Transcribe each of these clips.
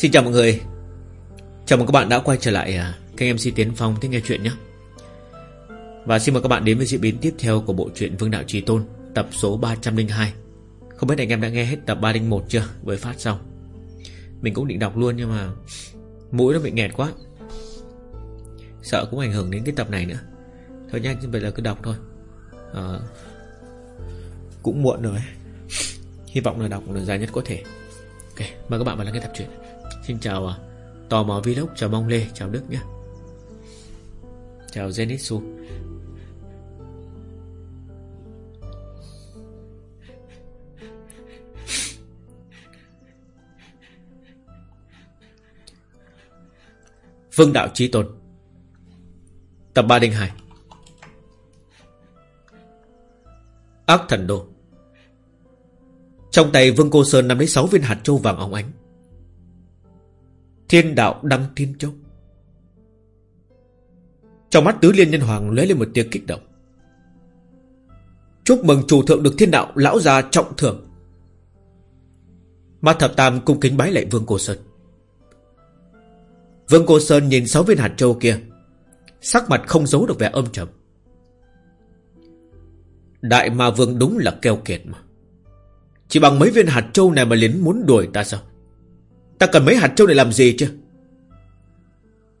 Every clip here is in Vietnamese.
Xin chào mọi người. Chào mừng các bạn đã quay trở lại à, kênh MC Tiến Phong Thích Nghe Chuyện nhé. Và xin mời các bạn đến với diễn biến tiếp theo của bộ truyện Vương Đạo Trí Tôn Tập số 302 Không biết anh em đã nghe hết tập 301 chưa? Với phát xong Mình cũng định đọc luôn nhưng mà Mũi nó bị nghẹt quá. Sợ cũng ảnh hưởng đến cái tập này nữa. Thôi nha bây giờ cứ đọc thôi. À, Cũng muộn rồi. Hy vọng là đọc được dài nhất có thể. Ok, mời các bạn vào lắng nghe tập truyện. Xin chào uh, Tò mò Vlog, chào Mong Lê, chào Đức nhé. Chào Zenitsu. Vương Đạo Trí Tôn Tập 3 đinh 2 Ác Thần Đô. Trong tay Vương Cô Sơn nắm lấy 6 viên hạt châu vàng óng ánh. Thiên đạo đăng thiên châu. Trong mắt tứ liên nhân hoàng lóe lên một tia kích động. Chúc mừng chủ thượng được thiên đạo lão già trọng thưởng. Ma thập tam cung kính bái lạy Vương Cô Sơn. Vương Cô Sơn nhìn sáu viên hạt châu kia, Sắc mặt không giấu được vẻ âm trầm. Đại ma vương đúng là keo kiệt mà. Chỉ bằng mấy viên hạt châu này mà lính muốn đuổi ta sao? Ta cần mấy hạt châu để làm gì chứ?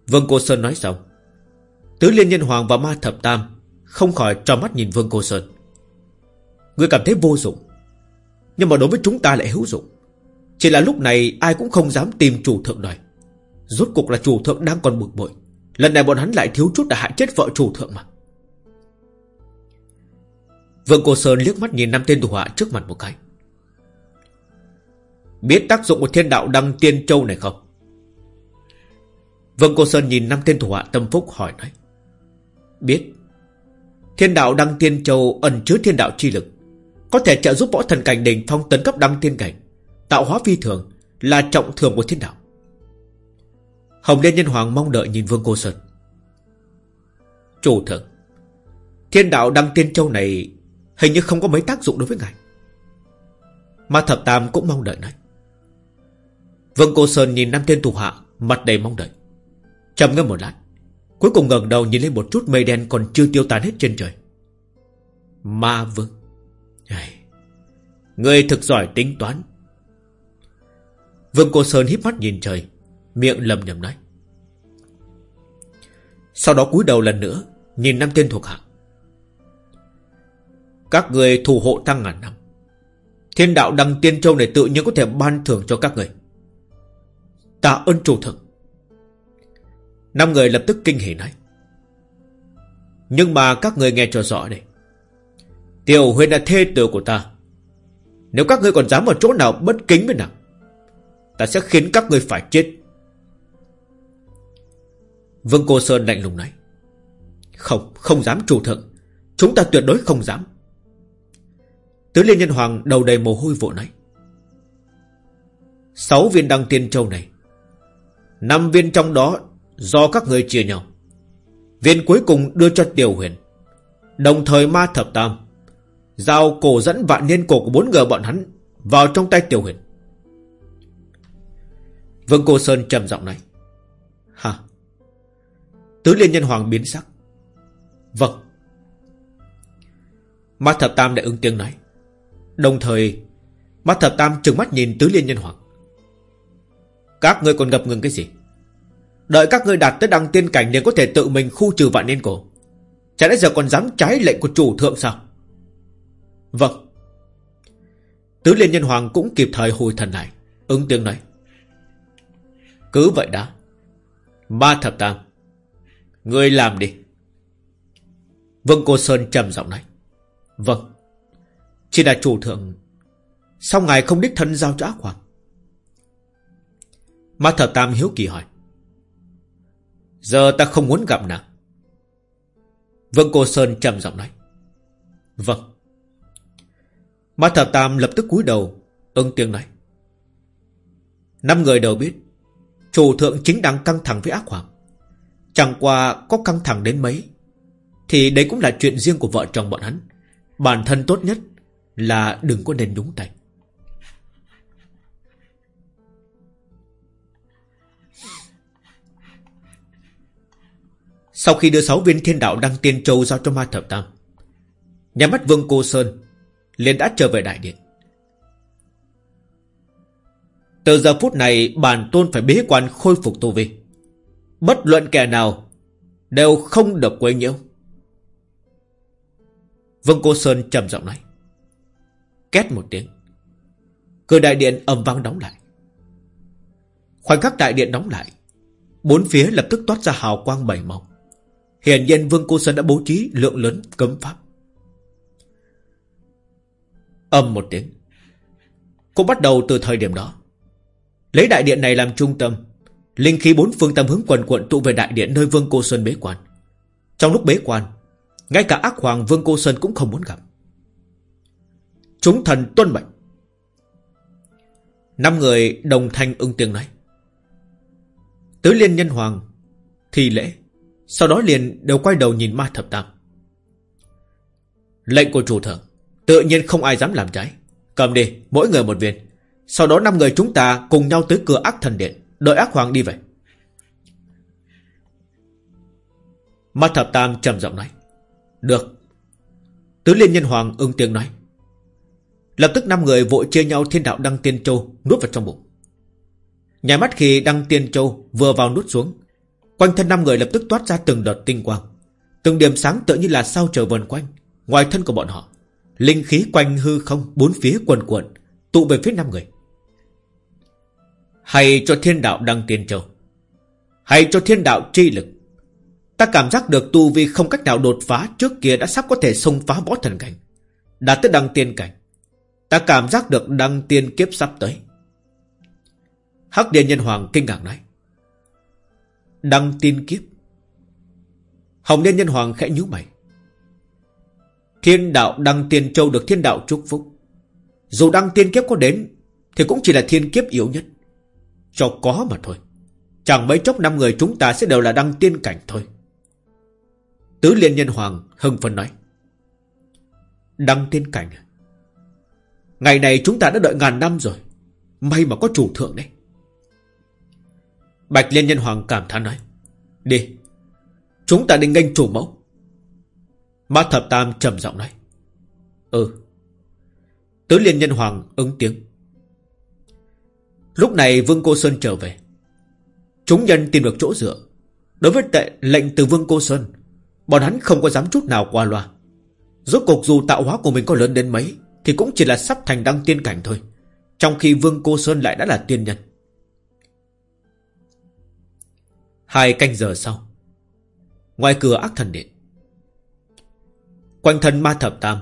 Vương Cô Sơn nói xong. Tứ Liên Nhân Hoàng và Ma Thập Tam Không khỏi cho mắt nhìn Vương Cô Sơn. Người cảm thấy vô dụng, Nhưng mà đối với chúng ta lại hữu dụng. Chỉ là lúc này ai cũng không dám tìm chủ thượng đòi. Rốt cuộc là chủ thượng đang còn bực bội. Lần này bọn hắn lại thiếu chút đã hại chết vợ chủ thượng mà. Vương Cô Sơn liếc mắt nhìn năm tên thủ hạ trước mặt một cái. Biết tác dụng của thiên đạo đăng tiên châu này không? Vương Cô Sơn nhìn năm tên thủ hạ tâm phúc hỏi nói. Biết. Thiên đạo đăng tiên châu ẩn chứa thiên đạo chi lực. Có thể trợ giúp võ thần cảnh đỉnh phong tấn cấp đăng tiên cảnh. Tạo hóa phi thường, là trọng thường của thiên đạo. Hồng Liên Nhân Hoàng mong đợi nhìn Vương Cô Sơn. Chủ thượng. Thiên đạo đăng tiên châu này hình như không có mấy tác dụng đối với ngài. Mà thập tam cũng mong đợi nói. Vương Cô Sơn nhìn năm tên thủ hạ, Mặt đầy mong đợi. Trầm ngâm một lát Cuối cùng ngẩng đầu nhìn lên một chút mây đen Còn chưa tiêu tán hết trên trời. Ma Vương. Người thực giỏi tính toán. Vương Cô Sơn híp mắt nhìn trời, Miệng lầm nhầm nói. Sau đó cúi đầu lần nữa, Nhìn năm tên thuộc hạ. Các người thủ hộ tăng ngàn năm. Thiên đạo đăng tiên châu này tự nhiên có thể ban thưởng cho các người. Tạ ơn chủ thượng Năm người lập tức kinh hỉ nói. Nhưng mà các người nghe cho rõ đây Tiểu huyền là thê tử của ta. Nếu các ngươi còn dám ở chỗ nào bất kính với nàng Ta sẽ khiến các ngươi phải chết. Vương Cô Sơn lạnh lùng nói. Không, không dám chủ thượng Chúng ta tuyệt đối không dám. Tứ Liên Nhân Hoàng đầu đầy mồ hôi vội nói. Sáu viên đăng tiên châu này Năm viên trong đó Do các người chia nhau. Viên cuối cùng đưa cho Tiểu Huyền. Đồng thời ma thập tam Giao cổ dẫn vạn niên cổ của bốn người bọn hắn Vào trong tay Tiểu Huyền. Vương Cô Sơn trầm giọng nói Hả Tứ Liên Nhân Hoàng biến sắc. Vâng. Ma Thập Tam đã ứng tiếng nói. Đồng thời, Ma Thập Tam trừng mắt nhìn Tứ Liên Nhân Hoàng các ngươi còn ngập ngừng cái gì? Đợi các ngươi đạt tới đăng tiên cảnh liền có thể tự mình khu trừ vạn niên cổ. Chả lẽ giờ còn dám trái lệnh của chủ thượng sao? Vâng. Tứ Liên Nhân Hoàng cũng kịp thời hồi thần lại, Ứng tiếng nói. Cứ vậy đã. Ma thập tam Ngươi làm đi. Vâng cô Sơn trầm giọng nói. Vâng. Chỉ là chủ thượng, Sao ngài không đích thân giao cho ác hoàng? Ma thập tam hiếu kỳ hỏi. Giờ ta không muốn gặp nàng. Vâng cô Sơn trầm giọng nói. Vâng. Ma thập tam lập tức cúi đầu, ưng tiếng nói. Năm người đều biết, chủ thượng chính đang căng thẳng với ác hoàng. Chẳng qua có căng thẳng đến mấy, thì đấy cũng là chuyện riêng của vợ chồng bọn hắn. Bản thân tốt nhất là đừng có nên nhúng tay. Sau khi đưa sáu viên thiên đạo đăng tiên châu giao cho ma thập tam, Nhà mắt vương cô Sơn liền đã trở về đại điện. Từ giờ phút này, bản tôn phải bế quan khôi phục tu vi. Bất luận kẻ nào Đều không được quấy nhiễu. Vương Cô Sơn trầm giọng nói, Két một tiếng. Cửa đại điện ầm vang đóng lại. Khoảnh khắc đại điện đóng lại, Bốn phía lập tức toát ra hào quang bảy màu. Hiển nhiên Vương Cô Sơn đã bố trí lượng lớn cấm pháp. Âm một tiếng. Cũng bắt đầu từ thời điểm đó. Lấy đại điện này làm trung tâm. Linh khí bốn phương tâm hướng quần quận tụ về đại điện nơi Vương Cô Sơn bế quan. Trong lúc bế quan, Ngay cả ác hoàng Vương Cô Sơn cũng không muốn gặp. Chúng thần tuân mệnh. Năm người đồng thanh ưng tiếng nói. Tứ liên nhân hoàng Thì lễ. Sau đó liền đều quay đầu nhìn ma thập tam. Lệnh của chủ thượng Tự nhiên không ai dám làm trái. Cầm đi, mỗi người một viên. Sau đó năm người chúng ta cùng nhau tới cửa ác thần điện, Đợi ác hoàng đi về. Ma thập tam trầm giọng nói, Được. Tứ liên nhân hoàng ưng tiếng nói. Lập tức năm người vội chia nhau thiên đạo đăng tiên châu Nuốt vào trong bụng. Nhà mắt khi đăng tiên châu vừa vào nút xuống Quanh thân năm người lập tức toát ra từng đợt tinh quang. Từng điểm sáng tựa như là sao trời vần quanh, Ngoài thân của bọn họ. Linh khí quanh hư không, Bốn phía quần quần, Tụ về phía năm người. Hay cho thiên đạo đăng tiên châu. Hay cho thiên đạo tri lực. Ta cảm giác được tu vi không cách nào đột phá Trước kia đã sắp có thể xông phá võ thần cảnh. Đã tới đăng tiên cảnh. Ta cảm giác được đăng tiên kiếp sắp tới. Hắc Điện Nhân Hoàng kinh ngạc nói. Đăng tiên kiếp. Hồng Liên Nhân Hoàng khẽ nhíu mày. Thiên đạo đăng tiên châu được thiên đạo chúc phúc. Dù đăng tiên kiếp có đến, Thì cũng chỉ là thiên kiếp yếu nhất. Cho có mà thôi. Chẳng mấy chốc năm người chúng ta sẽ đều là đăng tiên cảnh thôi. Tứ Liên Nhân Hoàng hưng phấn nói. Đăng tiên cảnh à? Ngày này chúng ta đã đợi ngàn năm rồi. May mà có chủ thượng đấy. Bạch Liên Nhân Hoàng cảm thán nói, Đi, Chúng ta đi nghênh chủ mẫu. Mã Thập Tam trầm giọng nói Ừ. Tứ Liên Nhân Hoàng ứng tiếng, Lúc này Vương Cô Sơn trở về. Chúng nhân tìm được chỗ dựa. Đối với tệ lệnh từ Vương Cô Sơn, Bọn hắn không có dám chút nào qua loa. Rốt cuộc dù tạo hóa của mình có lớn đến mấy, Thì cũng chỉ là sắp thành đăng tiên cảnh thôi. Trong khi Vương Cô Sơn lại đã là tiên nhân Hai canh giờ sau. Ngoài cửa ác thần điện, Quanh thân ma thập tam,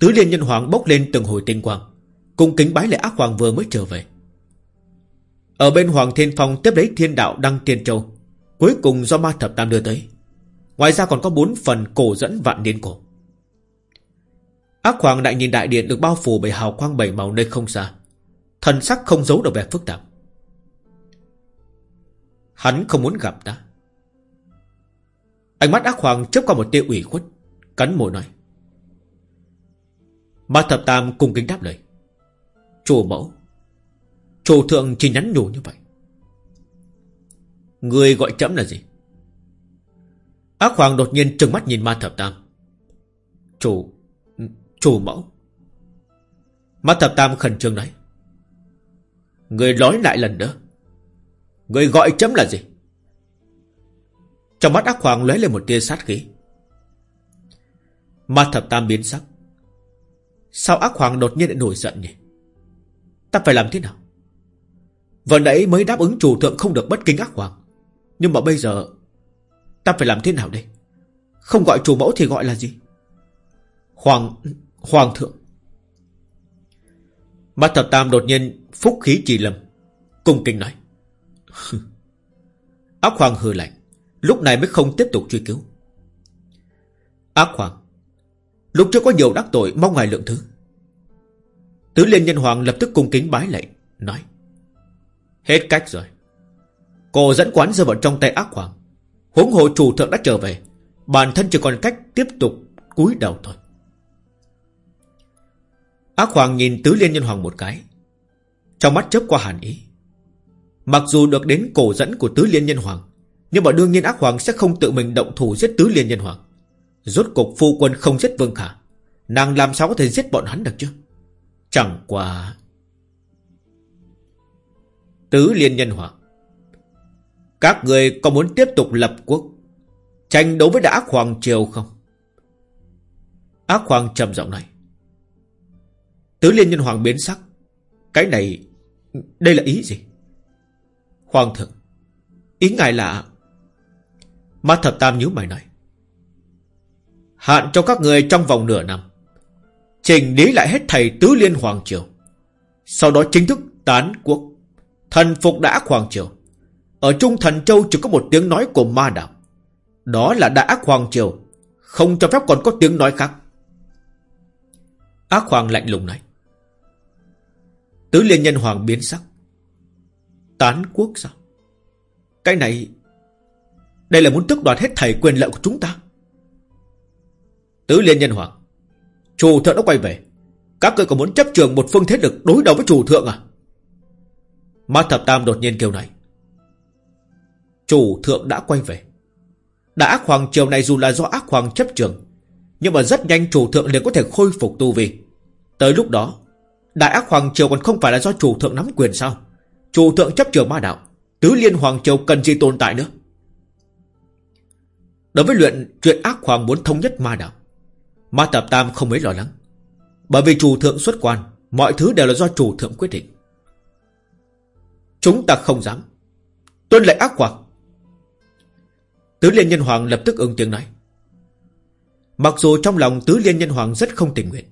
Tứ liên nhân hoàng bốc lên từng hồi tinh quang Cùng kính bái lệ ác hoàng vừa mới trở về. Ở bên Hoàng Thiên Phong tiếp lấy thiên đạo đăng tiên châu, Cuối cùng do ma thập tam đưa tới. Ngoài ra còn có bốn phần cổ dẫn vạn niên cổ. Ác hoàng đại nhìn đại điện được bao phủ bởi hào quang bảy màu nơi không xa, Thần sắc không giấu được vẻ phức tạp. Hắn không muốn gặp ta. Ánh mắt ác hoàng chớp qua một tia ủy khuất, Cắn môi nói. Ma thập tam cùng kính đáp lời. Chủ mẫu Chủ thượng chỉ nhắn nhủ như vậy. Người gọi chấm là gì? Ác hoàng đột nhiên trừng mắt nhìn ma thập tam. Chủ Chủ mẫu. Ma thập tam khẩn trương nói. Người nói lại lần nữa. Người gọi chấm là gì? Trong mắt ác hoàng lóe lên một tia sát khí. Ma thập tam biến sắc. Sao ác hoàng đột nhiên lại nổi giận nhỉ? Ta phải làm thế nào? Vừa nãy mới đáp ứng chủ thượng không được bất kính ác hoàng. Nhưng mà bây giờ, Ta phải làm thế nào đây? Không gọi chủ mẫu thì gọi là gì? Hoàng Hoàng thượng. Ma thập tam đột nhiên Phúc khí trì lầm, Cung kinh nói. Ác hoàng hừ lạnh, Lúc này mới không tiếp tục truy cứu. Ác hoàng, Lúc trước có nhiều đắc tội mong ngài lượng thứ. Tứ Liên Nhân Hoàng lập tức cung kính bái lệnh Nói, Hết cách rồi. Cô dẫn quán rơi vào trong tay ác hoàng. Huống hồ chủ thượng đã trở về, Bản thân chỉ còn cách tiếp tục cúi đầu thôi. Ác hoàng nhìn Tứ Liên Nhân Hoàng một cái, Trong mắt chớp qua hàn ý. Mặc dù được đến cổ dẫn của Tứ Liên Nhân Hoàng, Nhưng mà đương nhiên ác hoàng sẽ không tự mình động thủ giết tứ liên nhân hoàng. Rốt cục phu quân không giết Vương Khả, Nàng làm sao có thể giết bọn hắn được chứ? Chẳng qua Tứ liên nhân hoàng, Các người có muốn tiếp tục lập quốc, Tranh đấu với đã ác hoàng triều không? Ác hoàng trầm giọng này Tứ liên nhân hoàng biến sắc. Cái này, Đây là ý gì? Hoàng thượng Ý ngài là, Ma thập tam nhíu mày nói, Hạn cho các người trong vòng nửa năm Trình lý lại hết thầy tứ liên hoàng triều, Sau đó chính thức tán quốc. Thần phục đã hoàng triều. Ở Trung Thần Châu chỉ có một tiếng nói của ma đạo. Đó là đã hoàng triều, Không cho phép còn có tiếng nói khác. Ác hoàng lạnh lùng nói, Tứ liên nhân hoàng biến sắc. Tán quốc sao? Cái này, Đây là muốn tước đoạt hết thầy quyền lợi của chúng ta. Tứ liên nhân hoàng, Chủ thượng đã quay về. Các ngươi còn muốn chấp trường một phương thế lực đối đầu với chủ thượng à? Ma thập tam đột nhiên kêu này. Chủ thượng đã quay về. Đã ác hoàng triều này dù là do ác hoàng chấp trường, Nhưng mà rất nhanh chủ thượng liền có thể khôi phục tu vi. Tới lúc đó, Đại ác hoàng triều còn không phải là do chủ thượng nắm quyền sao? Chủ thượng chấp trường ma đạo, Tứ liên hoàng triều cần gì tồn tại nữa? Đối với luyện chuyện ác hoàng muốn thống nhất ma đạo, Ma Tập Tam không mấy lo lắng. Bởi vì chủ thượng xuất quan, Mọi thứ đều là do chủ thượng quyết định. Chúng ta không dám. Tuân lệnh ác hoàng. Tứ Liên Nhân Hoàng lập tức ứng tiếng nói. Mặc dù trong lòng Tứ Liên Nhân Hoàng rất không tình nguyện,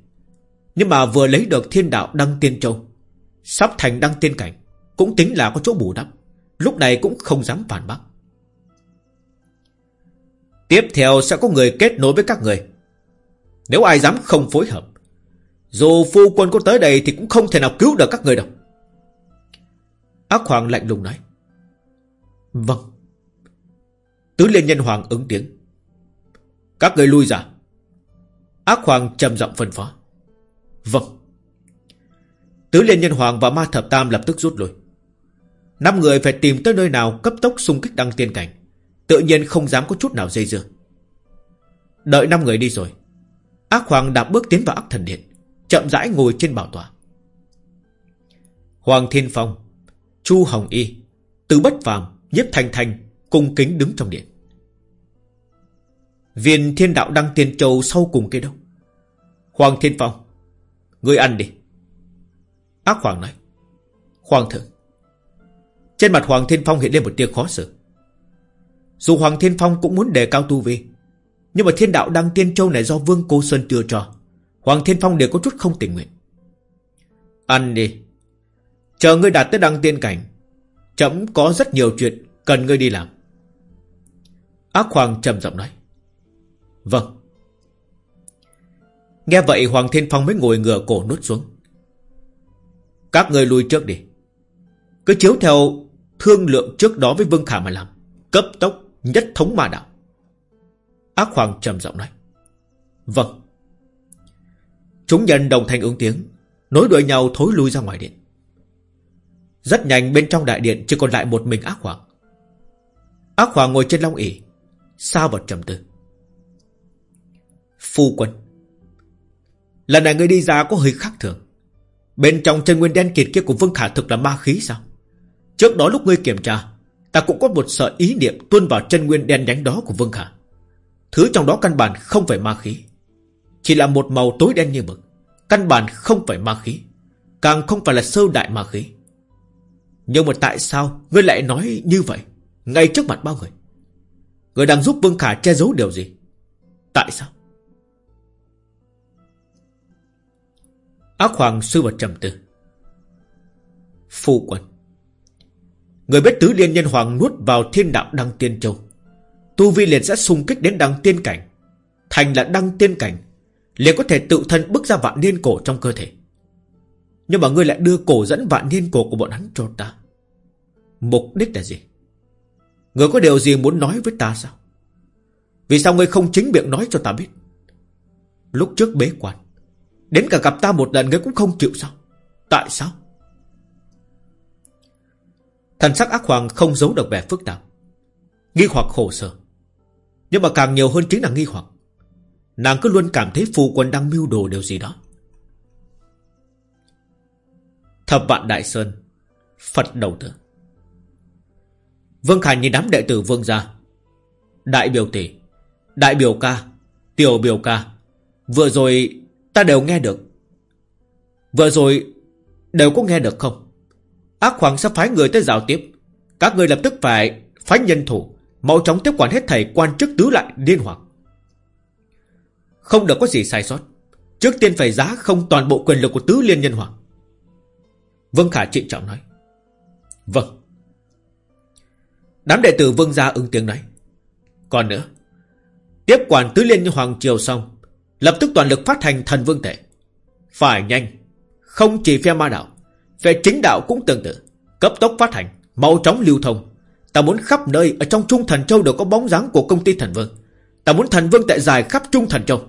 Nhưng mà vừa lấy được thiên đạo Đăng Tiên Châu, Sắp thành Đăng Tiên Cảnh cũng tính là có chỗ bù đắp. Lúc này cũng không dám phản bác. Tiếp theo sẽ có người kết nối với các người. Nếu ai dám không phối hợp, Dù phu quân có tới đây Thì cũng không thể nào cứu được các người đâu. Ác Hoàng lạnh lùng nói. Vâng. Tứ Liên Nhân Hoàng ứng tiếng. Các người lui ra. Ác Hoàng trầm giọng phân phó. Vâng. Tứ Liên Nhân Hoàng và Ma Thập Tam lập tức rút lui. Năm người phải tìm tới nơi nào cấp tốc xung kích đăng tiên cảnh. Tự nhiên không dám có chút nào dây dưa. Đợi năm người đi rồi, Ác Hoàng đạp bước tiến vào ác thần điện, Chậm rãi ngồi trên bảo tòa. Hoàng Thiên Phong, Chu Hồng Y Từ Bất Phàm, Nhiếp Thành Thành Cung kính đứng trong điện. Viên thiên đạo đăng tiền châu sau cùng kia đâu? Hoàng Thiên Phong, Ngươi ăn đi. Ác Hoàng nói, Hoàng thượng trên mặt Hoàng Thiên Phong hiện lên một tia khó xử. Dù Hoàng Thiên Phong cũng muốn đề cao tu vi, nhưng mà thiên đạo đăng tiên châu này do Vương Cô Sơn chưa cho, Hoàng Thiên Phong đều có chút không tình nguyện. Ăn đi. Chờ ngươi đạt tới đăng tiên cảnh, Chấm có rất nhiều chuyện Cần ngươi đi làm. Ác Hoàng trầm giọng nói. Vâng. Nghe vậy Hoàng Thiên Phong mới ngồi ngửa cổ nuốt xuống. Các người lui trước đi. Cứ chiếu theo thương lượng trước đó với Vương Khả mà làm Cấp tốc nhất thống mà đạo Ác Hoàng trầm giọng nói. Vâng. Chúng nhân đồng thanh ứng tiếng, nối đuôi nhau thối lui ra ngoài điện. Rất nhanh bên trong đại điện chỉ còn lại một mình ác hoàng. Ác hoàng ngồi trên long ỷ sao vào trầm tư. Phu quân. Lần này ngươi đi ra có hơi khác thường. Bên trong chân nguyên đen kiệt kia của Vương Khả thực là ma khí sao? Trước đó lúc ngươi kiểm tra, ta cũng có một sợ ý niệm tuôn vào chân nguyên đen nhánh đó của Vương Khả. Thứ trong đó căn bản không phải ma khí Chỉ là một màu tối đen như mực. Căn bản không phải ma khí Càng không phải là sơ đại ma khí. Nhưng mà tại sao Ngươi lại nói như vậy Ngay trước mặt bao người? Ngươi đang giúp Vương Khả che giấu điều gì? Tại sao? Ác Hoàng sư vật trầm tư. Phu quân. Người biết tứ liên nhân hoàng nuốt vào thiên đạo đăng tiên châu. Tu Vi liền sẽ xung kích đến đăng tiên cảnh. Thành là đăng tiên cảnh, liền có thể tự thân bước ra vạn niên cổ trong cơ thể. Nhưng mà ngươi lại đưa cổ dẫn vạn niên cổ của bọn hắn cho ta. Mục đích là gì? Ngươi có điều gì muốn nói với ta sao? Vì sao ngươi không chính miệng nói cho ta biết? Lúc trước bế quan, Đến cả gặp ta một lần ngươi cũng không chịu sao? Tại sao? Thần sắc ác hoàng không giấu được vẻ phức tạp. Nghi hoặc khổ sở. Nhưng mà càng nhiều hơn chính là nghi hoặc. Nàng cứ luôn cảm thấy phù quân đang mưu đồ điều gì đó. Thập vạn đại sơn, Phật đầu tử. Vương Khải nhìn đám đệ tử vương gia. Đại biểu tỷ, Đại biểu ca, Tiểu biểu ca. Vừa rồi ta đều nghe được. Vừa rồi Đều có nghe được không? Ác hoàng sẽ phái người tới giao tiếp. Các người lập tức phải phái nhân thủ. Mau chóng tiếp quản hết thầy quan chức tứ lại liên hoàng Không được có gì sai sót. Trước tiên phải giá không toàn bộ quyền lực của tứ liên nhân hoàng. Vương Khả trịnh trọng nói. Vâng. Đám đệ tử vương gia ứng tiếng nói. Còn nữa Tiếp quản tứ liên nhân Hoàng Triều xong Lập tức toàn lực phát hành thần vương thể, Phải nhanh Không chỉ phe ma đạo về chính đạo cũng tương tự. Cấp tốc phát hành, Mau chóng lưu thông. Ta muốn khắp nơi Ở trong Trung Thần Châu đều có bóng dáng của công ty thần vương. Ta muốn thần vương tại dài khắp Trung Thần Châu.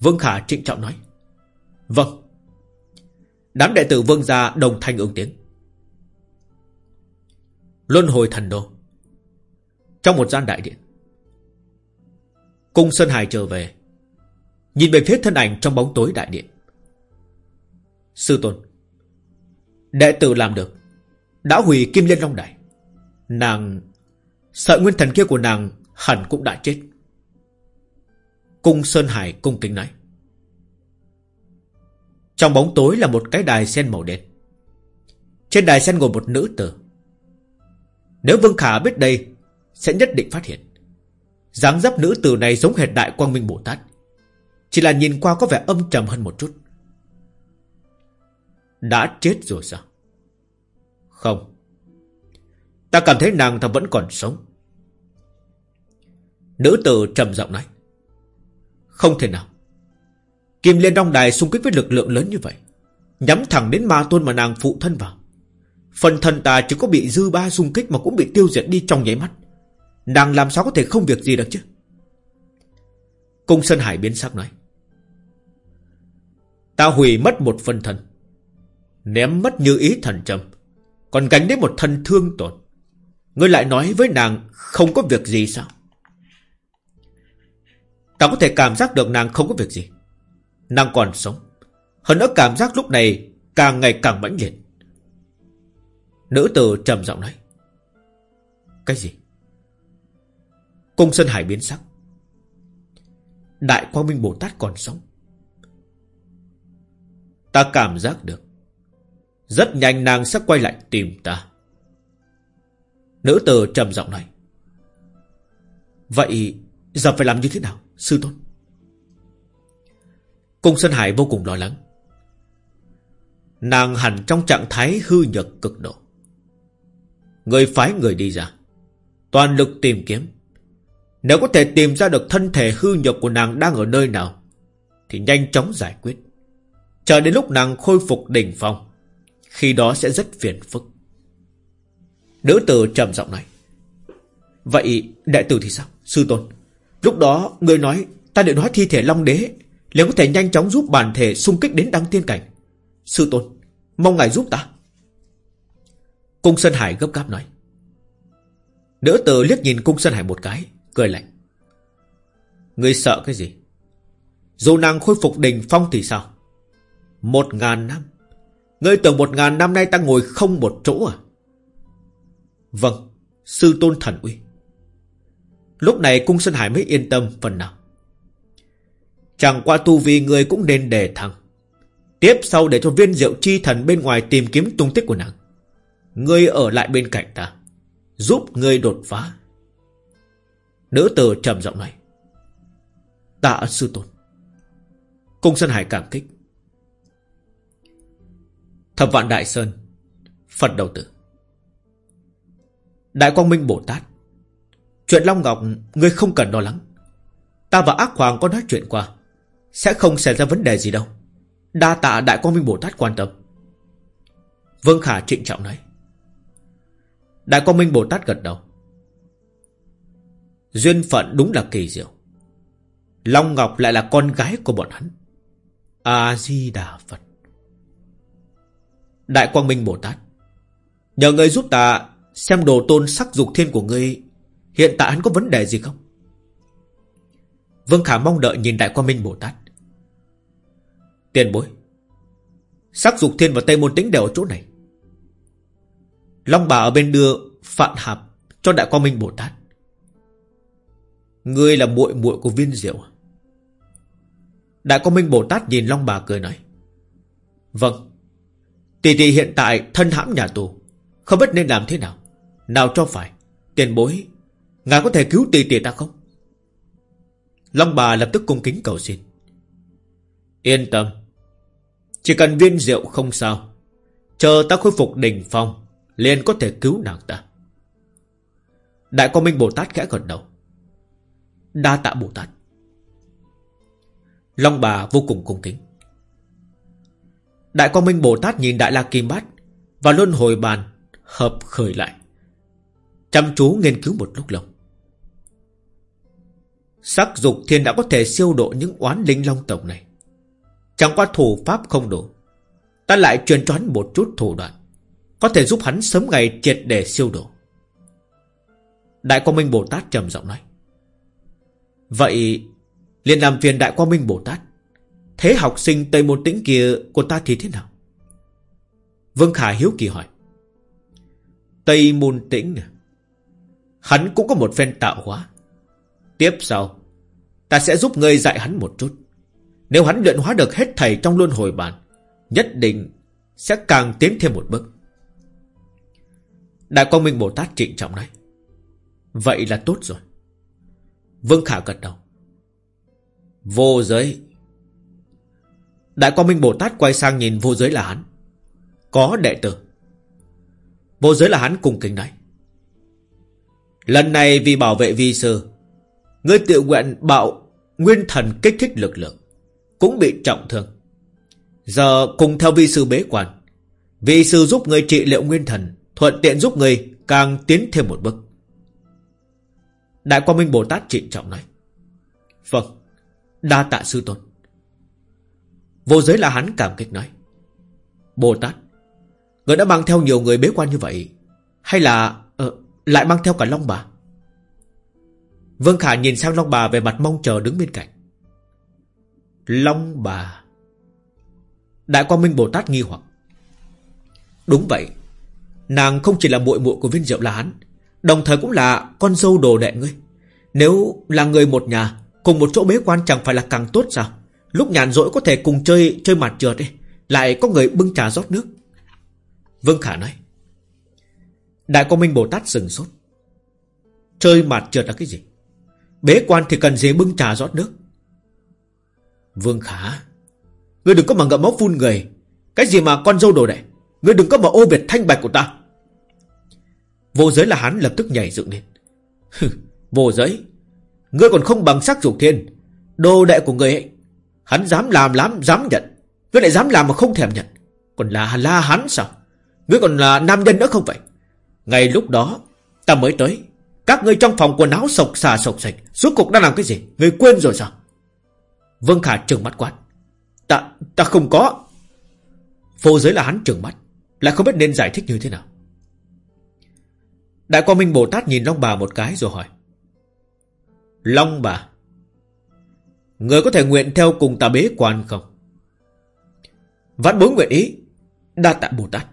Vương Khả trịnh trọng nói. Vâng. Đám đệ tử vương gia đồng thanh ứng tiếng. Luân hồi thần đô. Trong một gian đại điện. Cung Sơn Hải trở về. Nhìn về phía thân ảnh trong bóng tối đại điện. Sư tôn Đệ tử làm được. Đã hủy Kim Liên Long Đài. Nàng, Sợi nguyên thần kia của nàng hẳn cũng đã chết. Cung Sơn Hải cung kính nói. Trong bóng tối là một cái đài sen màu đen. Trên đài sen ngồi một nữ tử. Nếu Vương Khả biết đây, Sẽ nhất định phát hiện. Dáng dấp nữ tử này giống hệt đại quang minh Bồ Tát. Chỉ là nhìn qua có vẻ âm trầm hơn một chút. Đã chết rồi sao Không Ta cảm thấy nàng ta vẫn còn sống Nữ tử trầm giọng nói Không thể nào Kim Liên Đông Đài xung kích với lực lượng lớn như vậy, Nhắm thẳng đến ma tôn mà nàng phụ thân vào Phần thân ta chỉ có bị dư ba xung kích mà cũng bị tiêu diệt đi trong nháy mắt. Nàng làm sao có thể không việc gì được chứ? Cung Sơn Hải biến sắc nói. Ta hủy mất một phần thân. Ném mất như ý thần trầm. Còn gánh đến một thân thương tổn. Ngươi lại nói với nàng không có việc gì sao? Ta có thể cảm giác được nàng không có việc gì. Nàng còn sống. Hơn nữa cảm giác lúc này càng ngày càng mãnh liệt. Nữ tử trầm giọng nói. Cái gì? Cung Sơn Hải biến sắc. Đại Quang Minh Bồ Tát còn sống. Ta cảm giác được. Rất nhanh nàng sẽ quay lại tìm ta. Nữ tử trầm giọng nói. Vậy giờ phải làm như thế nào, sư tôn? Cung Sơn Hải vô cùng lo lắng. Nàng hẳn trong trạng thái hư nhược cực độ. Người phái người đi ra Toàn lực tìm kiếm Nếu có thể tìm ra được thân thể hư nhược của nàng đang ở nơi nào Thì nhanh chóng giải quyết Chờ đến lúc nàng khôi phục đỉnh phong khi đó sẽ rất phiền phức Nữ tử trầm giọng nói Vậy đệ tử thì sao Sư tôn Lúc đó người nói Ta định nói thi thể Long Đế Liệu có thể nhanh chóng giúp bản thể xung kích đến đăng tiên cảnh Sư tôn Mong ngài giúp ta Cung Sơn Hải gấp gáp nói. Nữ tử liếc nhìn Cung Sơn Hải một cái, cười lạnh. Ngươi sợ cái gì? Dù nàng khôi phục đỉnh phong thì sao? Một ngàn năm. Ngươi tưởng một ngàn năm nay ta ngồi không một chỗ à? Vâng, sư tôn thần uy. Lúc này Cung Sơn Hải mới yên tâm phần nào. Chẳng qua tu vi người cũng nên đề thăng. Tiếp sau để cho viên diệu chi thần bên ngoài tìm kiếm tung tích của nàng. Ngươi ở lại bên cạnh ta Giúp ngươi đột phá Nữ tử trầm giọng nói Tạ sư tôn Cung Sơn Hải cảm kích Thập vạn Đại Sơn Phật đầu tử Đại Quang Minh Bồ Tát Chuyện Long Ngọc, Ngươi không cần lo lắng Ta và ác hoàng có nói chuyện qua Sẽ không xảy ra vấn đề gì đâu Đa tạ Đại Quang Minh Bồ Tát quan tâm Vương Khả trịnh trọng nói Đại Quang Minh Bồ Tát gật đầu. Duyên phận đúng là kỳ diệu. Long Ngọc lại là con gái của bọn hắn. A-di-đà Phật. Đại Quang Minh Bồ Tát. Nhờ ngươi giúp ta xem đồ tôn sắc dục thiên của ngươi, Hiện tại hắn có vấn đề gì không? Vương Khả mong đợi nhìn Đại Quang Minh Bồ Tát. Tiền bối, Sắc dục thiên và Tây Môn Tĩnh đều ở chỗ này. Long bà ở bên đưa Phạn Hạp cho Đại Quang Minh Bồ Tát. Ngươi là muội muội của viên diệu? À? Đại Quang Minh Bồ Tát nhìn Long bà cười nói. Vâng. Tỷ tỷ hiện tại thân hãm nhà tù. Không biết nên làm thế nào. Nào cho phải, Tiền bối, Ngài có thể cứu tỷ tỷ ta không? Long bà lập tức cung kính cầu xin. Yên tâm. Chỉ cần viên rượu không sao, Chờ ta khôi phục đỉnh phong, liền có thể cứu nàng ta. Đại Quang Minh Bồ Tát khẽ gật đầu. Đa tạ Bồ Tát. Long bà vô cùng cung kính. Đại Quang Minh Bồ Tát nhìn Đại La Kim Bát Và luân hồi bàn, Hợp khởi lại. Chăm chú nghiên cứu một lúc lâu. Sắc dục thiên đã có thể siêu độ những oán linh long tộc này. Chẳng qua thủ pháp không đủ, Ta lại truyền cho hắn một chút thủ đoạn, Có thể giúp hắn sớm ngày triệt để siêu độ. Đại Quang Minh Bồ Tát trầm giọng nói. Vậy liền làm phiền Đại Quang Minh Bồ Tát Thế học sinh Tây Môn Tĩnh kia của ta thì thế nào? Vương Khả hiếu kỳ hỏi. Tây Môn Tĩnh à? Hắn cũng có một phen tạo hóa. Tiếp sau, Ta sẽ giúp ngươi dạy hắn một chút. Nếu hắn luyện hóa được hết thầy trong luân hồi bản, Nhất định Sẽ càng tiến thêm một bước. Đại Quang Minh Bồ Tát trịnh trọng nói. Vậy là tốt rồi. Vương Khả gật đầu. Vô giới Đại Quang Minh Bồ Tát quay sang nhìn vô giới là hắn. Có đệ tử. Vô giới là hắn cùng kính nói Lần này vì bảo vệ vi sư, Ngươi tự nguyện bạo Nguyên thần kích thích lực lượng, Cũng bị trọng thương. Giờ cùng theo vi sư bế quan, Vi sư giúp ngươi trị liệu nguyên thần, Thuận tiện giúp ngươi càng tiến thêm một bước. Đại Quang Minh Bồ Tát trịnh trọng nói Vâng Đa tạ sư tôn. Vô giới là hắn cảm kích nói. Bồ Tát Người đã mang theo nhiều người bế quan như vậy Hay là uh, lại mang theo cả Long Bà? Vương Khả nhìn sang Long Bà về mặt mong chờ đứng bên cạnh. Long Bà. Đại Quang Minh Bồ Tát nghi hoặc. Đúng vậy Nàng không chỉ là muội muội của viên diệu là hắn Đồng thời cũng là con dâu đồ đệ ngươi. Nếu là người một nhà Cùng một chỗ bế quan chẳng phải là càng tốt sao? Lúc nhàn rỗi có thể cùng chơi Chơi mặt trượt đi Lại có người bưng trà rót nước. Vương Khả nói, Đại Quang Minh Bồ Tát sừng sốt. Chơi mặt trượt là cái gì? Bế quan thì cần gì bưng trà rót nước? Vương Khả, Ngươi đừng có mà ngậm máu phun người. Cái gì mà con dâu đồ đệ Ngươi đừng có mà ô việt thanh bạch của ta. Vô giới là hắn lập tức nhảy dựng lên. Vô giới? Ngươi còn không bằng sắc dục thiên. Đồ đệ của ngươi ấy Hắn dám làm lắm dám nhận. Ngươi lại dám làm mà không thèm nhận. Còn là la hắn sao? Ngươi còn là nam nhân nữa không vậy? Ngày lúc đó Ta mới tới. Các ngươi trong phòng quần áo sộc xà sộc sạch Suốt cuộc đang làm cái gì? Ngươi quên rồi sao? Vương Khả trừng mắt quát. Ta, ta không có. Phô giới là hắn trừng mắt Lại không biết nên giải thích như thế nào. Đại Quang Minh Bồ Tát nhìn Long Bà một cái rồi hỏi. Long Bà Người có thể nguyện theo cùng ta bế quan không? Vãn bối nguyện ý, Đa tạ Bồ Tát.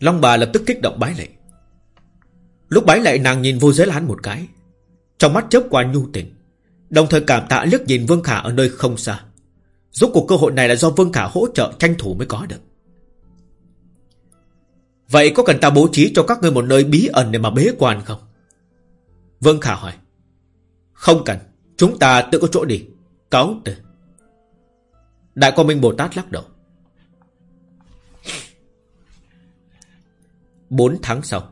Long bà lập tức kích động bái lệ Lúc bái lệ nàng nhìn vô giới lán một cái. Trong mắt chớp qua nhu tình, Đồng thời cảm tạ liếc nhìn Vương Khả ở nơi không xa. Giúp cuộc cơ hội này là do Vương Khả hỗ trợ tranh thủ mới có được. Vậy có cần ta bố trí cho các ngươi một nơi bí ẩn để mà bế quan không? Vương Khả hỏi. Không cần. Chúng ta tự có chỗ đi. Cáo từ Đại Quang Minh Bồ Tát lắc đầu. Bốn tháng sau.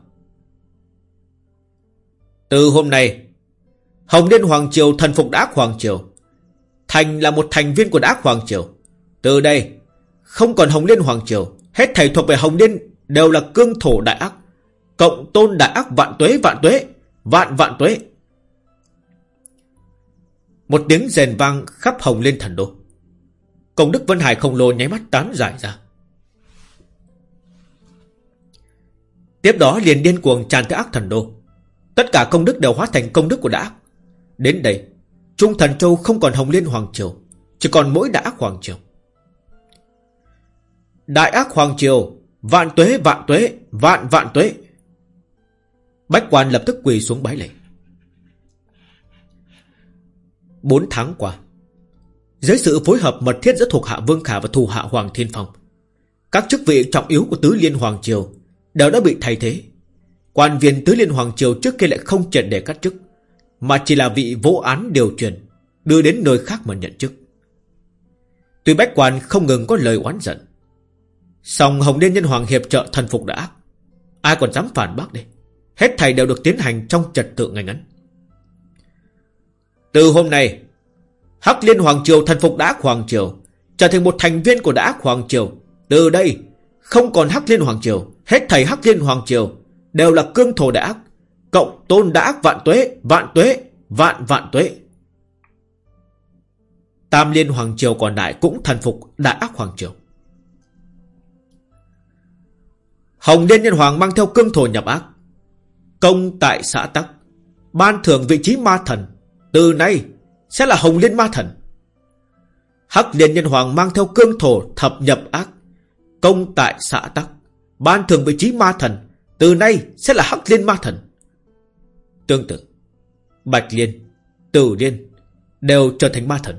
Từ hôm nay, Hồng Liên Hoàng Triều thần phục Đác Hoàng Triều. Thành là một thành viên của Đác Hoàng Triều. Từ đây, Không còn Hồng Liên Hoàng Triều. Hết thầy thuộc về Hồng Liên Đều là cương thổ đại ác. Cộng tôn đại ác vạn tuế vạn tuế, Vạn vạn tuế. Một tiếng rèn vang khắp hồng lên thần đô. Công đức Vân Hải khổng lồ nháy mắt tán giải ra. Tiếp đó liền điên cuồng tràn tới ác thần đô. Tất cả công đức đều hóa thành công đức của đã. ác Đến đây, Trung Thần Châu không còn Hồng Liên Hoàng Triều, chỉ còn mỗi đã Ác Hoàng Triều. Đại Ác Hoàng Triều, vạn tuế vạn tuế, vạn vạn tuế. Bách quan lập tức quỳ xuống bái lạy. 4 tháng qua. Dưới sự phối hợp mật thiết giữa thuộc hạ Vương Khả và thủ hạ Hoàng Thiên Phong, Các chức vị trọng yếu của Tứ Liên Hoàng Triều Đều đã bị thay thế. Quan viên Tứ Liên Hoàng Triều trước kia lại không trần để cắt chức, Mà chỉ là vị vô án điều truyền, Đưa đến nơi khác mà nhận chức. Tuy Bách Quan không ngừng có lời oán giận, song Hồng Liên Nhân Hoàng hiệp trợ thần phục đã ác. Ai còn dám phản bác đây? Hết thầy đều được tiến hành trong trật tự ngay ngắn từ hôm nay, Hắc Liên Hoàng Triều thần phục đã ác Hoàng Triều, Trở thành một thành viên của đã ác Hoàng Triều. Từ đây, Không còn Hắc Liên Hoàng Triều, Hết thầy Hắc Liên Hoàng Triều Đều là cương thổ đã ác Cộng tôn đã ác vạn tuế Vạn tuế, Vạn vạn tuế. Tam Liên Hoàng Triều còn lại cũng thần phục Đại ác Hoàng Triều. Hồng Liên Nhân Hoàng mang theo cương thổ nhập ác, Công tại xã Tắc, Ban thưởng vị trí ma thần từ nay sẽ là Hồng Liên Ma Thần Hắc Liên Nhân Hoàng mang theo cương thổ thập nhập ác Công tại xã Tắc Ban thường vị trí ma thần Từ nay sẽ là Hắc Liên Ma Thần Tương tự Bạch Liên Tử Liên Đều trở thành ma thần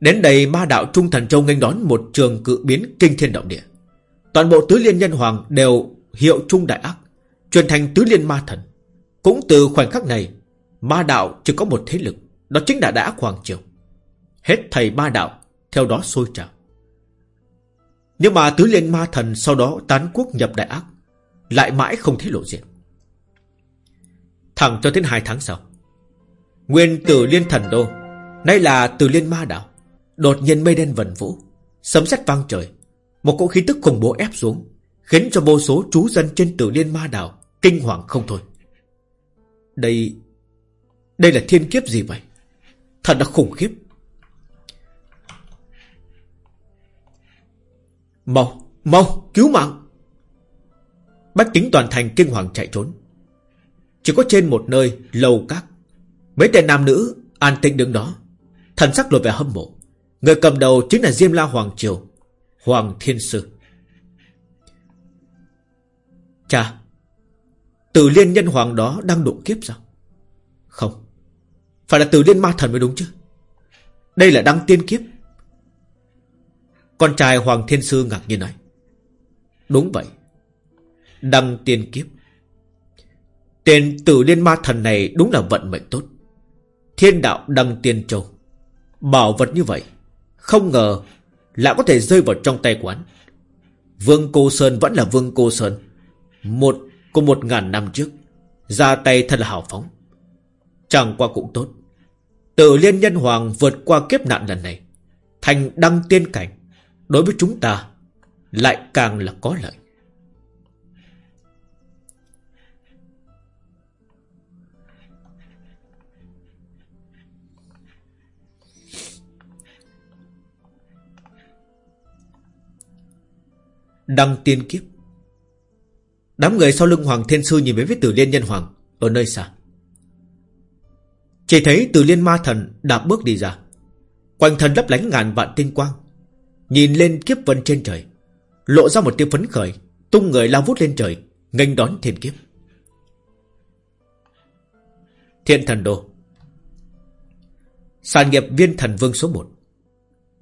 Đến đây ma đạo Trung Thần Châu nghênh đón một trường cự biến kinh thiên động địa. Toàn bộ tứ liên nhân hoàng đều hiệu trung đại ác, truyền thành tứ liên ma thần. Cũng từ khoảnh khắc này, ma đạo chỉ có một thế lực, đó chính là đại ác hoàng triều. Hết thầy ma đạo, theo đó sôi trào. Nhưng mà tứ liên ma thần sau đó tán quốc nhập đại ác, lại mãi không thấy lộ diện. Thẳng cho đến hai tháng sau, nguyên tử liên thần đô, nay là tử liên ma đạo, đột nhiên mây đen vần vũ, sấm sét vang trời, một cỗ khí tức khủng bố ép xuống, khiến cho vô số chú dân trên tử liên ma đạo kinh hoàng không thôi. Đây, đây là thiên kiếp gì vậy? Thật là khủng khiếp. Mau, mau, cứu mạng! Bách tính toàn thành kinh hoàng chạy trốn. Chỉ có trên một nơi, lầu các. Mấy tên nam nữ an tĩnh đứng đó. Thần sắc lộ vẻ hâm mộ. Người cầm đầu chính là Diêm La Hoàng Triều Hoàng Thiên Sư Chà Tử liên nhân hoàng đó đang độ kiếp sao Không phải là tử liên ma thần mới đúng chứ? Đây là đăng tiên kiếp. Con trai Hoàng Thiên Sư ngạc nhiên nói. Đúng vậy. Đăng tiên kiếp. Tên tử liên ma thần này đúng là vận mệnh tốt. Thiên đạo đăng tiên châu. Bảo vật như vậy, Không ngờ lại có thể rơi vào trong tay quán. Vương Cô Sơn vẫn là Vương Cô Sơn. Một của một ngàn năm trước, Ra tay thật là hào phóng. Chẳng qua cũng tốt. Tự liên nhân hoàng vượt qua kiếp nạn lần này, Thành đăng tiên cảnh, Đối với chúng ta Lại càng là có lợi. Đăng tiên kiếp. Đám người sau lưng Hoàng Thiên Sư nhìn về phía Tử Liên Nhân Hoàng Ở nơi xa. Chỉ thấy từ Liên Ma Thần đạp bước đi ra. Quanh thân lấp lánh ngàn vạn tinh quang. Nhìn lên kiếp vân trên trời. Lộ ra một tiêu phấn khởi, Tung người lao vút lên trời, nghênh đón thiên kiếp. Thiên thần đô Sản nghiệp viên thần vương số 1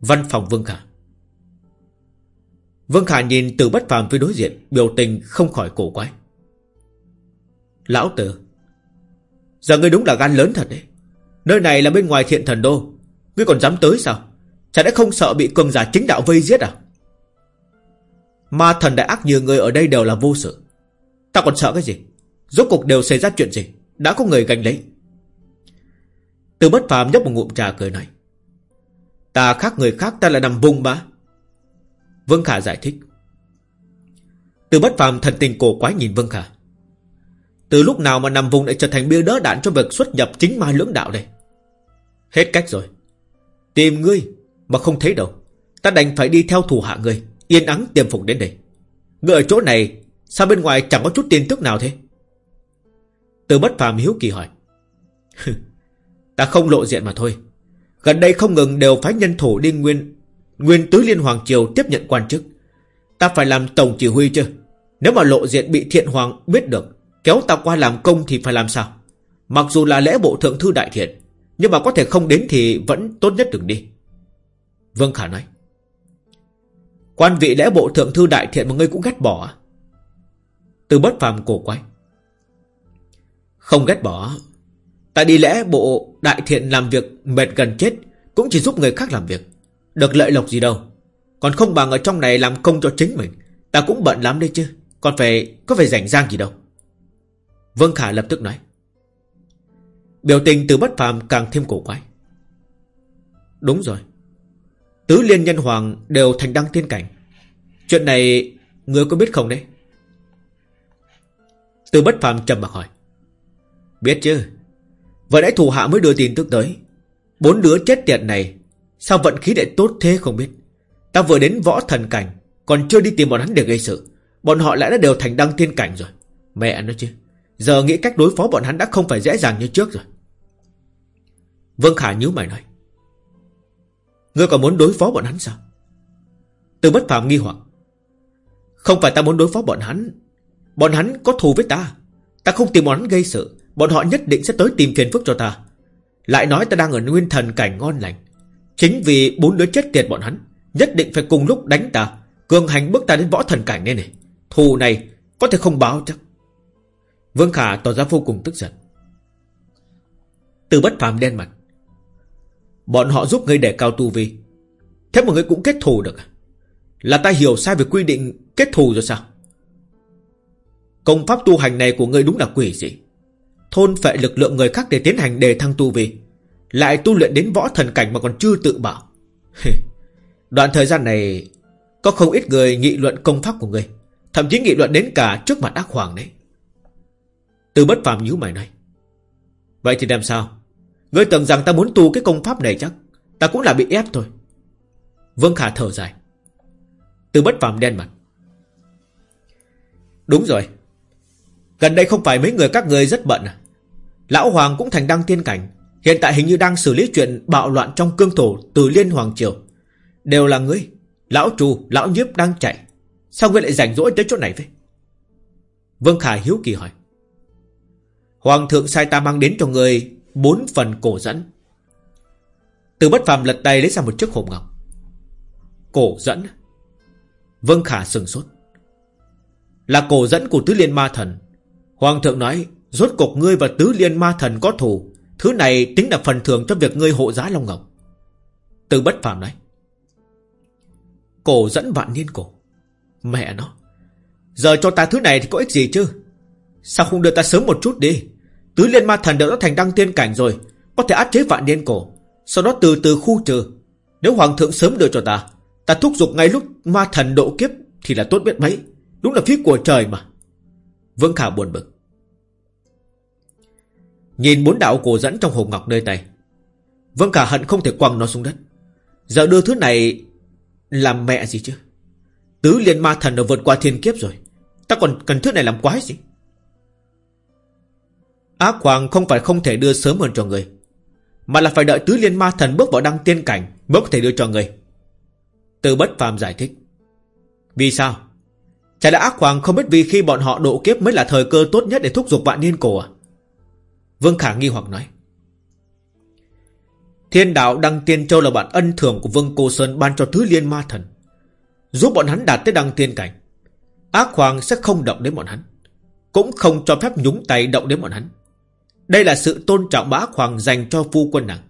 Văn phòng vương khả. Vương Khả nhìn từ bất phàm với đối diện, Biểu tình không khỏi cổ quái. Lão tử, Giờ ngươi đúng là gan lớn thật đấy. Nơi này là bên ngoài thiện thần đô. Ngươi còn dám tới sao? Chả đã không sợ bị cường giả chính đạo vây giết à? Ma thần đại ác như người ở đây đều là vô sự. Ta còn sợ cái gì? Rốt cuộc đều xảy ra chuyện gì? Đã có người gánh lấy. Từ bất phàm nhấp một ngụm trà cười này, Ta khác người khác ta là nằm vùng mà. Vương Khả giải thích. Từ bất phàm thần tình cổ quái nhìn Vương Khả. Từ lúc nào mà nằm vùng lại trở thành bia đỡ đạn cho việc xuất nhập chính ma lưỡng đạo đây? Hết cách rồi. Tìm ngươi mà không thấy đâu. Ta đành phải đi theo thủ hạ ngươi, yên ắng tiềm phục đến đây. ngươi ở chỗ này Sao bên ngoài chẳng có chút tin tức nào thế Từ bất phàm hiếu kỳ hỏi Ta không lộ diện mà thôi Gần đây không ngừng đều phái nhân thủ đi nguyên Nguyên tứ liên hoàng triều tiếp nhận quan chức Ta phải làm tổng chỉ huy chứ Nếu mà lộ diện bị thiện hoàng biết được Kéo ta qua làm công thì phải làm sao Mặc dù là lễ bộ thượng thư đại thiện nhưng mà có thể không đến thì vẫn tốt nhất đừng đi. Vương Khả nói, Quan vị lẽ bộ thượng thư đại thiện mà ngươi cũng ghét bỏ à? Từ bất phàm cổ quay Không ghét bỏ. Tại đi lẽ bộ đại thiện làm việc mệt gần chết, Cũng chỉ giúp người khác làm việc. Được lợi lộc gì đâu. Còn không bằng ở trong này làm công cho chính mình. Ta cũng bận lắm đấy chứ. Còn phải, có phải rảnh rang gì đâu. Vương Khả lập tức nói Biểu tình từ bất phàm càng thêm cổ quái. Đúng rồi. Tứ liên nhân hoàng đều thành đăng thiên cảnh. Chuyện này Người có biết không đấy? Từ bất phàm trầm mặc hỏi. Biết chứ. Vừa nãy thủ hạ mới đưa tin tức tới. Bốn đứa chết tiệt này, Sao vận khí lại tốt thế không biết? Ta vừa đến võ thần cảnh, Còn chưa đi tìm bọn hắn để gây sự. Bọn họ lại đã đều thành đăng thiên cảnh rồi. Mẹ nó chứ. Giờ nghĩ cách đối phó bọn hắn đã không phải dễ dàng như trước rồi. Vương Khả nhíu mày nói, Ngươi còn muốn đối phó bọn hắn sao? Từ bất phàm nghi hoặc, Không phải ta muốn đối phó bọn hắn. Bọn hắn có thù với ta. Ta không tìm bọn hắn gây sự. Bọn họ nhất định sẽ tới tìm phiền phức cho ta. Lại nói ta đang ở nguyên thần cảnh ngon lành. Chính vì bốn đứa chết tiệt bọn hắn, Nhất định phải cùng lúc đánh ta, Cường hành bước ta đến võ thần cảnh này này. Thù này có thể không báo chắc. Vương Khả tỏ ra vô cùng tức giận. Từ bất phàm đen mặt. Bọn họ giúp ngươi để cao tu vi. Thế mà ngươi cũng kết thù được à? Là ta hiểu sai về quy định kết thù rồi sao? Công pháp tu hành này của ngươi đúng là quỷ gì Thôn phệ lực lượng người khác để tiến hành đề thăng tu vi, Lại tu luyện đến võ thần cảnh mà còn chưa tự bảo. Đoạn thời gian này Có không ít người nghị luận công pháp của ngươi, Thậm chí nghị luận đến cả trước mặt ác hoàng đấy. Từ bất phàm nhíu mày nói Vậy thì làm sao? Ngươi tưởng rằng ta muốn tu cái công pháp này chắc Ta cũng là bị ép thôi. Vương Khả thở dài. Từ bất phàm đen mặt. Đúng rồi Gần đây không phải mấy người các người rất bận à? Lão Hoàng cũng thành đăng tiên cảnh Hiện tại hình như đang xử lý chuyện bạo loạn trong cương thổ từ Liên Hoàng Triều. Đều là ngươi Lão Trù, Lão Nhiếp đang chạy Sao ngươi lại rảnh rỗi tới chỗ này vậy Vương Khả hiếu kỳ hỏi. Hoàng thượng sai ta mang đến cho người Bốn phần cổ dẫn. Từ bất phàm lật tay lấy ra một chiếc hộp ngọc. Cổ dẫn? Vâng Khả sừng sốt. Là cổ dẫn của tứ liên ma thần. Hoàng thượng nói, Rốt cuộc ngươi và tứ liên ma thần có thù. Thứ này tính là phần thưởng cho việc ngươi hộ giá Long Ngọc. Từ bất phàm nói, Cổ dẫn vạn niên cổ. Mẹ nó, Giờ cho ta thứ này thì có ích gì chứ? Sao không đưa ta sớm một chút đi? Tứ liên ma thần đều đã thành đăng tiên cảnh rồi, Có thể áp chế vạn niên cổ. Sau đó từ từ khu trừ. Nếu hoàng thượng sớm đưa cho ta Ta thúc giục ngay lúc ma thần độ kiếp Thì là tốt biết mấy. Đúng là phí của trời mà. Vương Khả buồn bực. Nhìn bốn đạo cổ dẫn trong hồ ngọc nơi tay, Vương Khả hận không thể quăng nó xuống đất. Giờ đưa thứ này Làm mẹ gì chứ? Tứ liên ma thần đã vượt qua thiên kiếp rồi. Ta còn cần thứ này làm quái gì? Ác hoàng không phải không thể đưa sớm hơn cho người, Mà là phải đợi tứ liên ma thần bước vào đăng tiên cảnh Mới có thể đưa cho người Từ bất phàm giải thích Vì sao Chả lẽ ác hoàng không biết vì khi bọn họ độ kiếp Mới là thời cơ tốt nhất để thúc giục vạn niên cổ à Vương Khả nghi hoặc nói Thiên đạo Đăng Tiên Châu là bản ân thưởng của Vương Cô Sơn ban cho Thứ Liên Ma Thần. Giúp bọn hắn đạt tới Đăng Tiên Cảnh. Ác Hoàng sẽ không động đến bọn hắn. Cũng không cho phép nhúng tay động đến bọn hắn. Đây là sự tôn trọng mà ác hoàng dành cho phu quân nàng.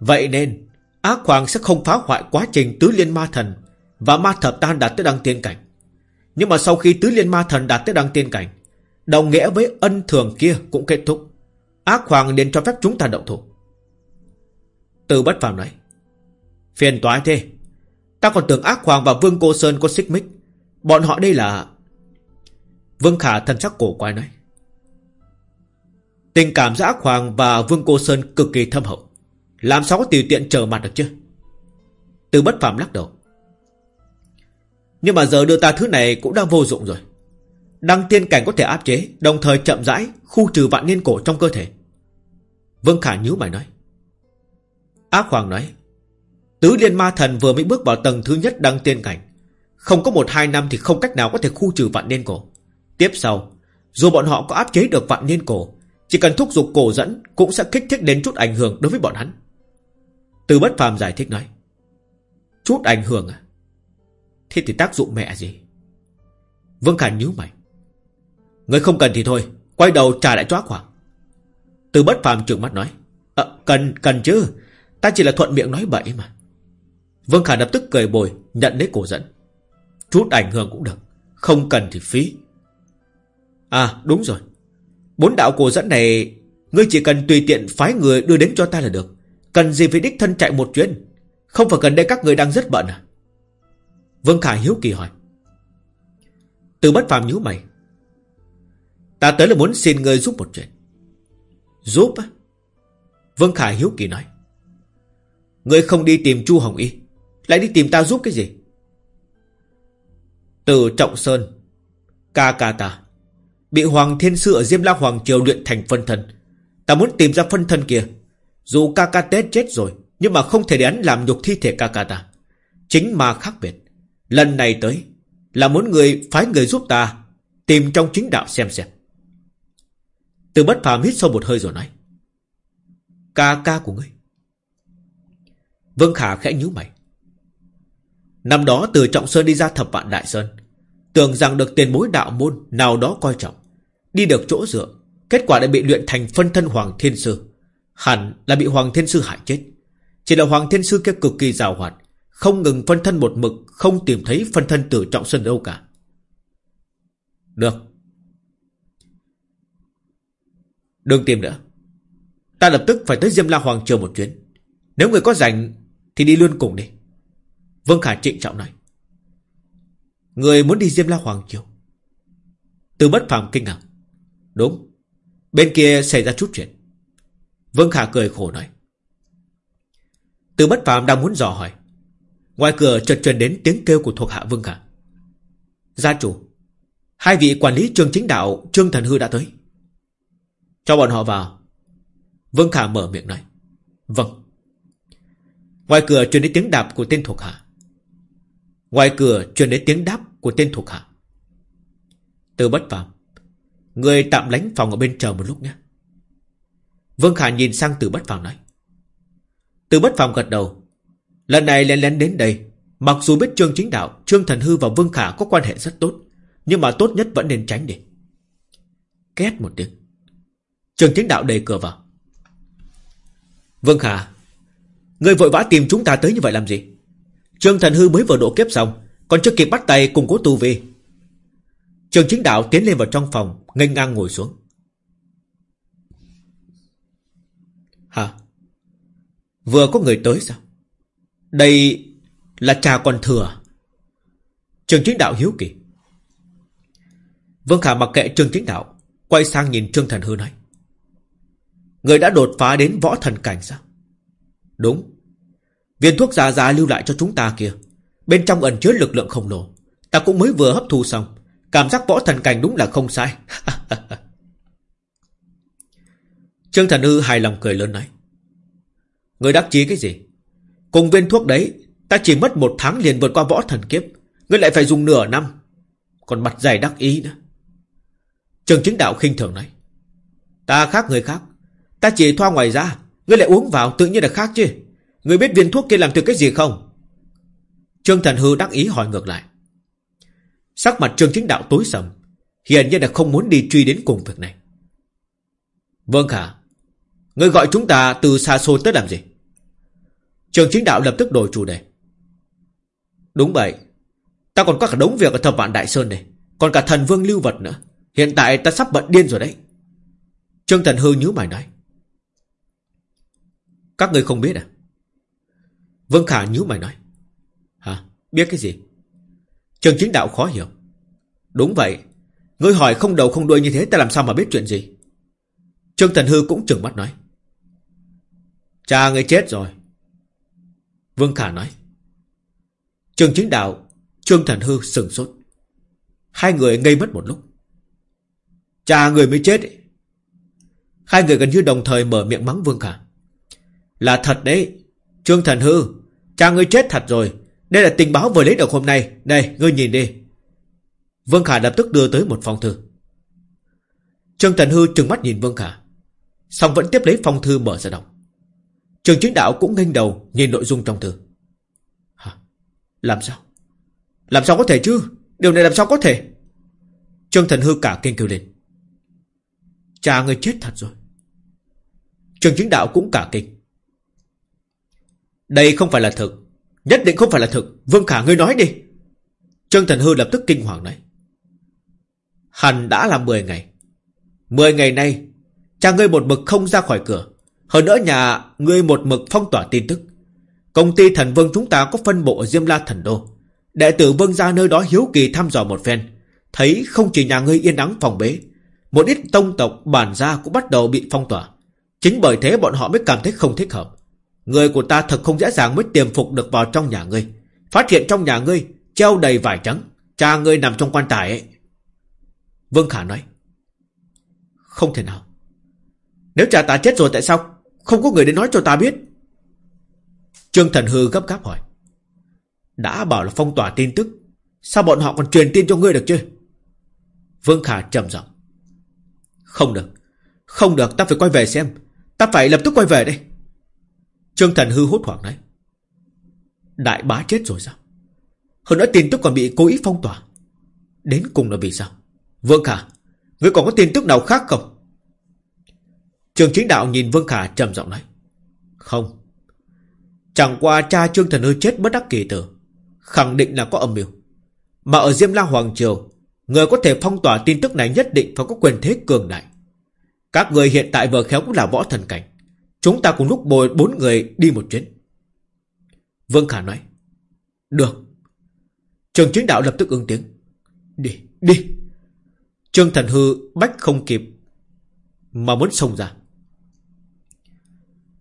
Vậy nên, ác hoàng sẽ không phá hoại quá trình tứ liên ma thần và ma thập tan đạt tới đăng tiên cảnh. Nhưng mà sau khi tứ liên ma thần đạt tới đăng tiên cảnh, đồng nghĩa với ân thường kia cũng kết thúc. Ác hoàng nên cho phép chúng ta động thủ. Từ bất phàm nói. Phiền toái thế. Ta còn tưởng ác hoàng và vương cô Sơn có xích mích. Bọn họ đây là... Vương Khả thần sắc cổ quái nói. Tình cảm giữa ác hoàng và Vương Cô Sơn cực kỳ thâm hậu. Làm sao có tùy tiện trở mặt được chứ? Từ bất phàm lắc đầu. Nhưng mà giờ đưa ta thứ này cũng đã vô dụng rồi Đăng tiên cảnh có thể áp chế, Đồng thời chậm rãi khu trừ vạn niên cổ trong cơ thể Vương Khả nhíu mày nói Ác Hoàng nói, Tứ Liên Ma Thần vừa mới bước vào tầng thứ nhất đăng tiên cảnh Không có một hai năm thì không cách nào có thể khu trừ vạn niên cổ Tiếp sau, Dù bọn họ có áp chế được vạn niên cổ chỉ cần thúc giục cổ dẫn Cũng sẽ kích thích đến chút ảnh hưởng đối với bọn hắn. Từ bất phàm giải thích nói Chút ảnh hưởng à? Thế thì tác dụng mẹ gì? Vương Khả nhíu mày Người không cần thì thôi Quay đầu trả lại cho ác hoàng. Từ bất phàm trừng mắt nói à, Cần, cần chứ Ta chỉ là thuận miệng nói bậy mà. Vương Khả lập tức cười bồi Nhận lấy cổ dẫn. Chút ảnh hưởng cũng được Không cần thì phí. À đúng rồi Bốn đạo cổ dẫn này, Ngươi chỉ cần tùy tiện phái người đưa đến cho ta là được. Cần gì phải đích thân chạy một chuyến? Không phải gần đây các người đang rất bận à? Vương Khả hiếu kỳ hỏi. Từ bất phàm nhíu mày. Ta tới là muốn xin ngươi giúp một chuyện. Giúp á? Vương Khả hiếu kỳ nói. Ngươi không đi tìm Chu Hồng Y, Lại đi tìm ta giúp cái gì? Từ Trọng Sơn, Ca ca ta. Bị Hoàng Thiên Sư ở Diêm La Hoàng Triều luyện thành phân thân. Ta muốn tìm ra phân thân kia. Dù ca ca tết chết rồi, Nhưng mà không thể để hắn làm nhục thi thể ca ca ta. Chính mà khác biệt. Lần này tới, Là muốn người phái người giúp ta Tìm trong chính đạo xem xem. Từ bất phàm hít sâu một hơi rồi nói, Ca ca của ngươi. Vương Khả khẽ nhíu mày. Năm đó từ Trọng Sơn đi ra thập vạn Đại Sơn Tưởng rằng được tiền bối đạo môn Nào đó coi trọng. Đi được chỗ dựa, Kết quả đã bị luyện thành phân thân Hoàng Thiên Sư. Hẳn là bị Hoàng Thiên Sư hại chết. Chỉ là Hoàng Thiên Sư kia cực kỳ rào hoạt, Không ngừng phân thân một mực, Không tìm thấy phân thân tử Trọng Sơn đâu cả. Được. Đừng tìm nữa. Ta lập tức phải tới Diêm La Hoàng chờ một chuyến. Nếu người có rảnh Thì đi luôn cùng đi. Vương Khả trịnh trọng nói Người muốn đi Diêm La Hoàng Triều. Từ bất phàm kinh ngạc. Đúng, Bên kia xảy ra chút chuyện. Vương Khả cười khổ nói. Từ bất phàm đang muốn dò hỏi. Ngoài cửa chợt truyền đến tiếng kêu của thuộc hạ Vương Khả. Gia chủ, Hai vị quản lý trường chính đạo Trương Thần Hư đã tới. Cho bọn họ vào. Vương Khả mở miệng nói. Vâng. Ngoài cửa truyền đến tiếng đạp của tên thuộc hạ. Ngoài cửa truyền đến tiếng đáp của tên thuộc hạ. Từ bất phàm, Người tạm lánh phòng ở bên chờ một lúc nhé. Vương Khả nhìn sang từ bất phàm nói. Từ bất phàm gật đầu. Lần này lén lén đến đây, Mặc dù biết Trương Chính Đạo, Trương Thần Hư và Vương Khả có quan hệ rất tốt, Nhưng mà tốt nhất vẫn nên tránh đi. Két một tiếng. Trương Chính Đạo đầy cửa vào. Vương Khả, Người vội vã tìm chúng ta tới như vậy làm gì? Trương Thần Hư mới vừa độ kiếp xong, Còn chưa kịp bắt tay cùng cố tu vi. Trường chính đạo tiến lên vào trong phòng, nghênh ngang ngồi xuống. Hả? Vừa có người tới sao? Đây là trà còn thừa. Trường chính đạo hiếu kỳ. Vương Khả mặc kệ trường chính đạo, Quay sang nhìn Trương Thần Hư nói. Người đã đột phá đến võ thần cảnh sao? Đúng. Viên thuốc già già lưu lại cho chúng ta kia Bên trong ẩn chứa lực lượng khổng lồ. Ta cũng mới vừa hấp thu xong. Cảm giác võ thần cảnh đúng là không sai. Trương Thần Hư hài lòng cười lớn nói. Người đắc chí cái gì? Cùng viên thuốc đấy, Ta chỉ mất một tháng liền vượt qua võ thần kiếp. Ngươi lại phải dùng nửa năm. Còn mặt dày đắc ý nữa. Trường chính đạo khinh thường nói. Ta khác người khác. Ta chỉ thoa ngoài ra Ngươi lại uống vào tự nhiên là khác chứ. Người biết viên thuốc kia làm từ cái gì không? Trương Thần Hư đắc ý hỏi ngược lại. Sắc mặt Trương Chính Đạo tối sầm, Hiển nhiên là không muốn đi truy đến cùng việc này. Vâng khả người gọi chúng ta từ xa xôi tới làm gì? Trường Chính Đạo lập tức đổi chủ đề. Đúng vậy. Ta còn có cả đống việc ở thập vạn Đại Sơn này, Còn cả thần vương lưu vật nữa. Hiện tại ta sắp bận điên rồi đấy. Trương Thần Hư nhíu mày nói. Các người không biết à? Vương Khả nhíu mày nói, Hả biết cái gì Trường chính đạo khó hiểu Đúng vậy, Ngươi hỏi không đầu không đuôi như thế ta làm sao mà biết chuyện gì Trương Thần Hư cũng trừng mắt nói, Cha ngươi chết rồi Vương Khả nói, Trường chính đạo, Trương Thần Hư sừng sốt. Hai người ngây mất một lúc. Cha người mới chết. Hai người gần như đồng thời mở miệng mắng Vương Khả. Là thật đấy. Trương Thần Hư. Cha ngươi chết thật rồi. Đây là tình báo vừa lấy được hôm nay. Đây, ngươi nhìn đi. Vương Khả lập tức đưa tới một phong thư. Trương Thần Hư trừng mắt nhìn Vương Khả. Xong vẫn tiếp lấy phong thư mở ra đọc. Trường chính đạo cũng nghênh đầu nhìn nội dung trong thư. Hả? Làm sao? Làm sao có thể chứ? Điều này làm sao có thể? Trương Thần Hư cả kinh kêu lên. Cha người chết thật rồi. Trường chính đạo cũng cả kinh. Đây không phải là thực. Nhất định không phải là thực. Vương Khả ngươi nói đi. Trương Thần Hư lập tức kinh hoàng nói. Hẳn đã là 10 ngày. 10 ngày nay, cha ngươi một mực không ra khỏi cửa. Hơn nữa nhà ngươi một mực phong tỏa tin tức. Công ty thần vương chúng ta có phân bộ ở Diêm La Thần Đô. Đệ tử vương ra nơi đó hiếu kỳ thăm dò một phen. Thấy không chỉ nhà ngươi yên ắng phòng bế. Một ít tông tộc bản gia cũng bắt đầu bị phong tỏa. Chính bởi thế bọn họ mới cảm thấy không thích hợp. Người của ta thật không dễ dàng mới tiềm phục được vào trong nhà ngươi. Phát hiện trong nhà ngươi treo đầy vải trắng. Cha ngươi nằm trong quan tài ấy. Vương Khả nói. Không thể nào. Nếu cha ta chết rồi tại sao không có người đến nói cho ta biết? Trương Thần Hư gấp gáp hỏi. Đã bảo là phong tỏa tin tức. Sao bọn họ còn truyền tin cho ngươi được chứ? Vương Khả trầm giọng. Không được. Không được, ta phải quay về xem. Ta phải lập tức quay về đây. Trương Thần Hư hốt hoảng nói. Đại bá chết rồi sao? Hơn nữa tin tức còn bị cố ý phong tỏa. Đến cùng là vì sao? Vương Khả, ngươi còn có tin tức nào khác không? Trường chính đạo nhìn Vương Khả trầm giọng nói. Không. Chẳng qua cha Trương Thần Hư chết bất đắc kỳ tử. Khẳng định là có âm mưu. Mà ở Diêm La Hoàng Triều, người có thể phong tỏa tin tức này nhất định phải có quyền thế cường đại. Các người hiện tại vừa khéo cũng là võ thần cảnh. Chúng ta cùng lúc bồi bốn người đi một chuyến. Vương Khả nói. Được. Trường chính đạo lập tức ứng tiếng. Đi, đi. Trương Thần Hư bách không kịp Mà muốn xông ra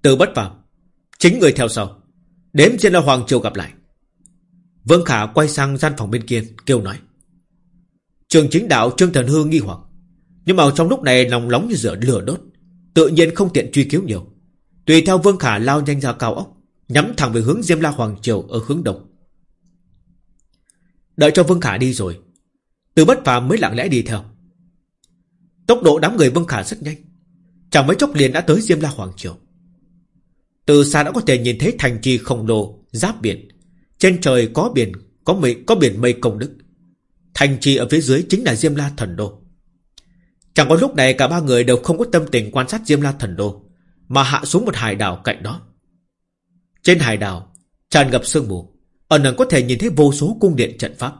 Từ bất vào Chính người theo sau Đếm trên là Hoàng Triều gặp lại Vương Khả quay sang gian phòng bên kia Kêu nói Trường chính đạo Trương Thần Hư nghi hoặc Nhưng mà trong lúc này lòng nóng như rửa lửa đốt Tự nhiên không tiện truy cứu nhiều Tùy theo Vương Khả lao nhanh ra cao ốc Nhắm thẳng về hướng Diêm La Hoàng Triều Ở hướng đông. Đợi cho Vương Khả đi rồi Từ bất phàm mới lặng lẽ đi theo. Tốc độ đám người Vương Khả rất nhanh Chẳng mấy chốc liền đã tới Diêm La Hoàng Triều. Từ xa đã có thể nhìn thấy thành trì khổng lồ Giáp biển Trên trời có biển Có mây, có biển mây công đức. Thành trì ở phía dưới chính là Diêm La Thần Đô. Chẳng có lúc này cả ba người đều không có tâm tình quan sát Diêm La Thần Đô. Mà hạ xuống một hải đảo cạnh đó Trên hải đảo Tràn ngập sương mù ẩn ẩn có thể nhìn thấy vô số cung điện trận pháp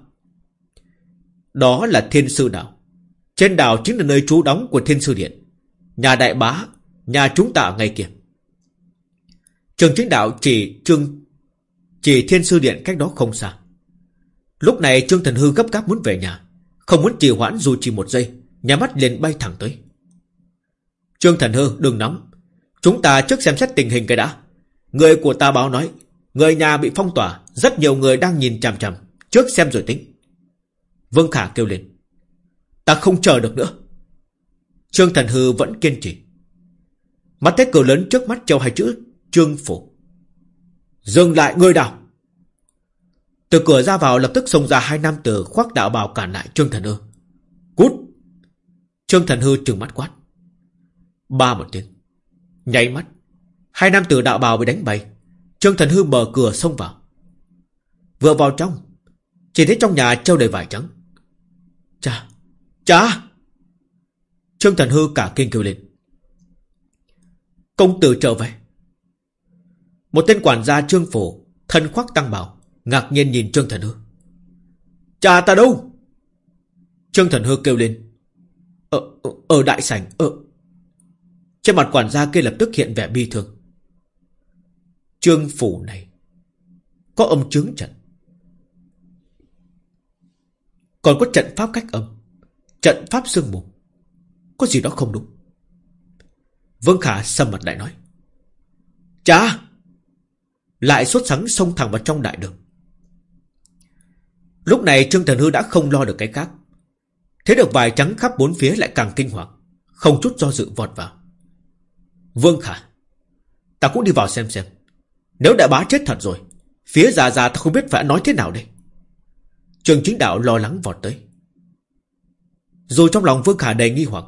Đó là Thiên Sư Đảo trên đảo chính là nơi trú đóng của Thiên Sư Điện. Nhà đại bá, nhà chúng ta ngay kia. Trường chính đạo chỉ trương chỉ Thiên Sư Điện cách đó không xa. Lúc này Trương Thần Hư gấp gáp muốn về nhà. Không muốn trì hoãn dù chỉ một giây. Nhà mắt liền bay thẳng tới. Trương Thần Hư đừng nóng. Chúng ta trước xem xét tình hình cái đã. Người của ta báo nói. Người nhà bị phong tỏa. Rất nhiều người đang nhìn chằm chằm. Trước xem rồi tính. Vương Khả kêu lên. Ta không chờ được nữa. Trương Thần Hư vẫn kiên trì. Mắt thấy cửa lớn trước mắt treo hai chữ, Trương Phủ. Dừng lại ngươi đào Từ cửa ra vào lập tức xông ra hai nam tử khoác đạo bào cản lại Trương Thần Hư. Cút! Trương Thần Hư trừng mắt quát. Ba một tiếng. Nháy mắt. Hai nam tử đạo bào bị đánh bay. Trương Thần Hư mở cửa xông vào. Vừa vào trong. Chỉ thấy trong nhà treo đầy vải trắng. cha Cha! Trương Thần Hư cả kinh kêu lên. Công tử trở về. Một tên quản gia Trương phổ thân khoác tăng bào ngạc nhiên nhìn Trương Thần Hư. Cha ta đâu? Trương Thần Hư kêu lên. Ở, ở, ở đại sảnh, ở. Trên mặt quản gia kia lập tức hiện vẻ bi thương. Trương Phủ này, có âm chứng trận. Còn có trận pháp cách âm. Trận pháp sương mù Có gì đó không đúng Vương Khả sầm mặt lại nói Cha Lại sốt sắng xông thẳng vào trong đại đường Lúc này Trương Thần Hư đã không lo được cái khác Thế được vài trắng khắp bốn phía lại càng kinh hoàng Không chút do dự vọt vào Vương Khả, Ta cũng đi vào xem xem. Nếu đại bá chết thật rồi, Phía già già ta không biết phải nói thế nào đây. Trường chính đạo lo lắng vọt tới. Dù trong lòng Vương Khả đầy nghi hoặc,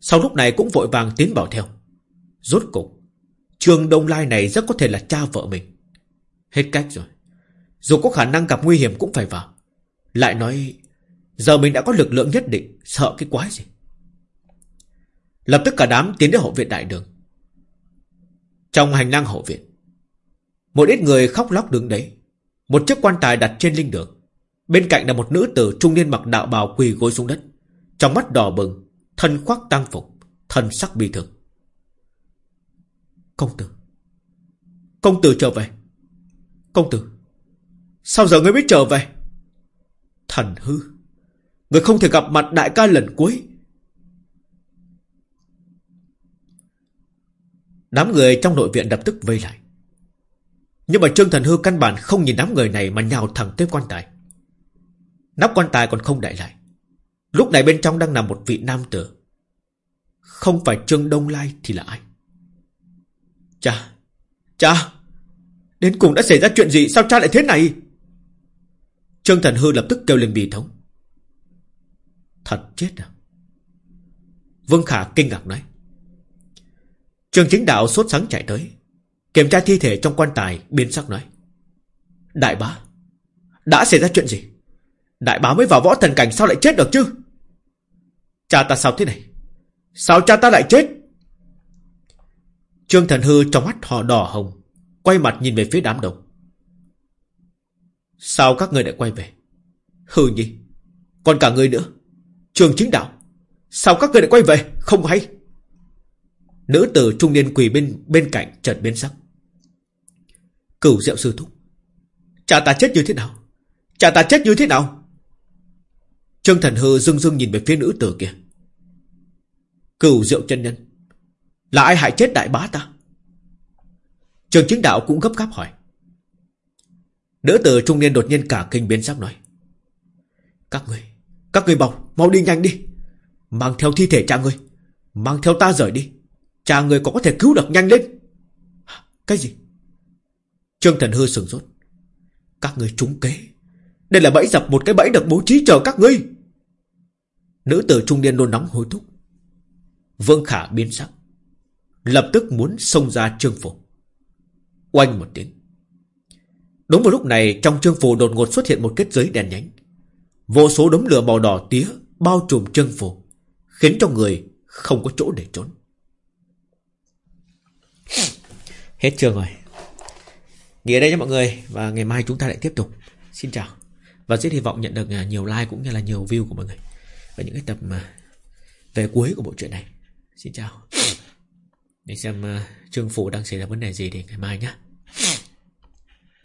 Sau lúc này cũng vội vàng tiến bảo theo. Rốt cục, Trường Đông Lai này rất có thể là cha vợ mình. Hết cách rồi. Dù có khả năng gặp nguy hiểm cũng phải vào. Lại nói, Giờ mình đã có lực lượng nhất định, Sợ cái quái gì? Lập tức cả đám tiến đến hậu viện đại đường. Trong hành lang hậu viện. Một ít người khóc lóc đứng đấy. Một chiếc quan tài đặt trên linh đường. Bên cạnh là một nữ tử trung niên mặc đạo bào quỳ gối xuống đất. Trong mắt đỏ bừng, Thân khoác tăng phục, Thân sắc bi thường Công tử. Công tử trở về. Công tử. Sao giờ ngươi biết trở về? Thần hư. Người không thể gặp mặt đại ca lần cuối. Đám người trong nội viện lập tức vây lại. Nhưng mà Trương Thần Hư căn bản không nhìn đám người này Mà nhào thẳng tới quan tài. Nắp quan tài còn không đại lại. Lúc này bên trong đang nằm một vị nam tử. Không phải Trương Đông Lai thì là ai? Cha Cha Đến cùng đã xảy ra chuyện gì? Sao cha lại thế này? Trương Thần Hư lập tức kêu lên bì thống. Thật chết à? Vương Khả kinh ngạc nói. Trường chính đạo sốt sáng chạy tới. Kiểm tra thi thể trong quan tài, Biến sắc nói. Đại bá, Đã xảy ra chuyện gì? Đại bá mới vào võ thần cảnh sao lại chết được chứ? Cha ta sao thế này? Sao cha ta lại chết? Trương Thần Hư trong mắt họ đỏ hồng, Quay mặt nhìn về phía đám đông. Sao các người lại quay về? Hư nhi, Còn cả người nữa. Trường chính đạo, Sao các người lại quay về? Không hay. Nữ tử trung niên quỳ bên bên cạnh chợt biến sắc. Cửu diệu sư thúc, Cha ta chết như thế nào? Cha ta chết như thế nào? Trương Thần Hư dưng dưng nhìn về phía nữ tử kia. Cửu diệu chân nhân, Là ai hại chết đại bá ta? Trường chính đạo cũng gấp gáp hỏi. Nữ tử trung niên đột nhiên cả kinh biến sắc nói. Các người Các người mau Mau đi nhanh đi. Mang theo thi thể cha người Mang theo ta rời đi. Cha người có có thể cứu được nhanh lên. Cái gì? Trương Thần Hư sừng rốt Các người trúng kế. Đây là bẫy dập một cái bẫy được bố trí chờ các ngươi. Nữ tử trung niên nôn nóng hối thúc. Vương Khả biến sắc. Lập tức muốn xông ra trương phủ Oanh một tiếng. Đúng vào lúc này, trong trương phủ đột ngột xuất hiện một kết giới đèn nhánh. Vô số đống lửa màu đỏ tía Bao trùm trương phủ Khiến cho người không có chỗ để trốn. Hết chương rồi. Nghỉ ở đây nhé mọi người Và ngày mai chúng ta lại tiếp tục. Xin chào Và rất hy vọng nhận được à, nhiều like cũng như là nhiều view của mọi người Và những cái tập mà Về cuối của bộ truyện này. Xin chào. Để xem à, uh, Trương Phủ đang xảy ra vấn đề gì thì ngày mai nhé.